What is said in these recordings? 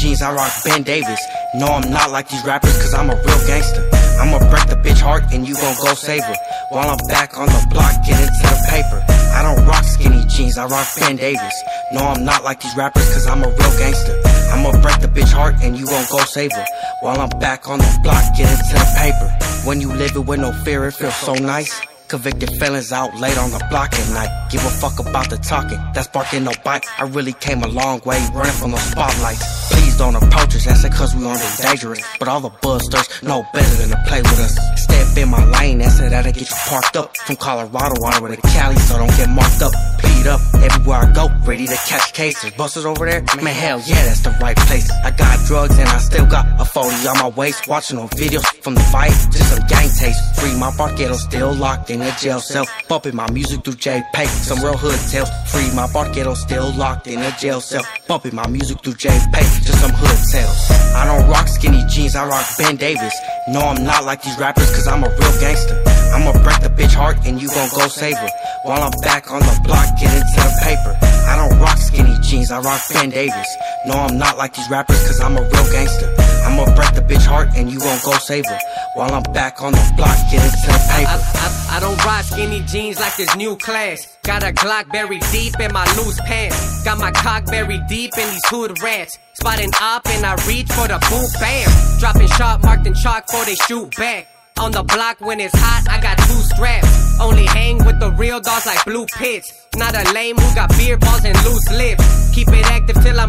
jeans, I rock Ben Davis. No, I'm not like these rappers, cause I'm a real gangster. I'ma break the bitch heart and you gon' go save her. While I'm back on the block, get into the paper. I don't rock skinny jeans, I rock Ben Davis. No, I'm not like these rappers, cause I'm a real gangster. I'ma break the bitch heart and you gon' go save her. While I'm back on the block, get into the paper. When you live it with no fear, it feels so nice. Convicted felons out late on the block at night. Give a fuck about the talking, that's barking no bite. I really came a long way running from the spotlights. Don't approach us, that's cause we aren't dangerous. But all the busters know better than to play with us. Step in my lane, that's it, that'll get you parked up. From Colorado on with a Cali, so don't get marked up. Ready to catch cases. Busters over there, man, hell yeah, that's the right place. I got drugs and I still got a 40 on my waist. Watching on videos from the fight, just some gang taste. Free my barquero still locked in a jail cell. Bumping my music through JPay, some real hood tales. Free my barquero still locked in a jail cell. Bumping my music through JPay, just some hood tales. I don't rock skinny jeans, I rock Ben Davis. No, I'm not like these rappers, cause I'm a real gangster. I'ma break the bitch heart and you gon' go save her. While I'm back on the block, get to the paper. I rock skinny I rock Ben Davis. No, I'm not like these rappers, cause I'm a real gangster. I'ma break the bitch heart and you gon' go save her. While I'm back on the block, get into the I, paper. I, I don't rock skinny jeans like this new class. Got a Glock buried deep in my loose pants. Got my cock buried deep in these hood rats. Spotting up and I reach for the boot bam. Dropping sharp marked in chalk for they shoot back. On the block when it's hot, I got two straps. Only hang with the real dogs like blue pits. Not a lame who got beer balls and loose lips.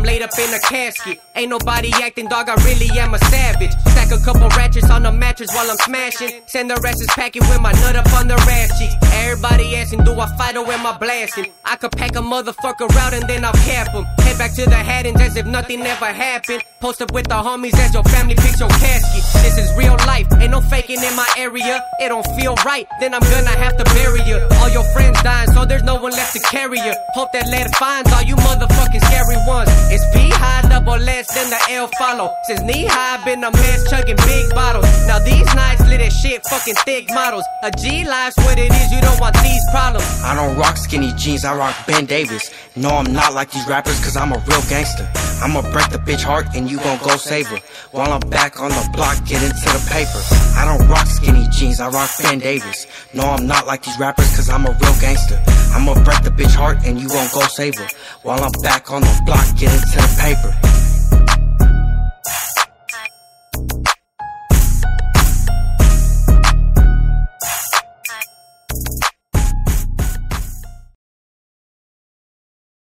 I'm laid up in a casket. Ain't nobody acting, dog, I really am a savage. Stack a couple ratchets on the mattress while I'm smashing. Send the rest is packing with my nut up on the ass cheek. Everybody asking, do I fight or am I blasting? I could pack a motherfucker out and then I'll cap him. Head back to the Haddons as if nothing ever happened. Post up with the homies as your family picks your casket. This is real life, ain't no faking in my area. It don't feel right, then I'm gonna have to bury you. All your friends dying, so there's no one left to carry you. Hope that letter finds all you motherfucking scary ones. Less than the L follow. Since knee high, been a mess, chugging big bottles. Now these nights lit as shit, fucking thick models. A G life's what it is, you don't want these problems. I don't rock skinny jeans, I rock Ben Davis. No, I'm not like these rappers, cause I'm a real gangster. I'ma break the bitch heart and you gon' go save her. While I'm back on the block, get into the paper. I don't rock skinny jeans, I rock Ben Davis. No, I'm not like these rappers, cause I'm a real gangster. I'ma break the bitch heart and you gon' go save her. While I'm back on the block, get into the paper.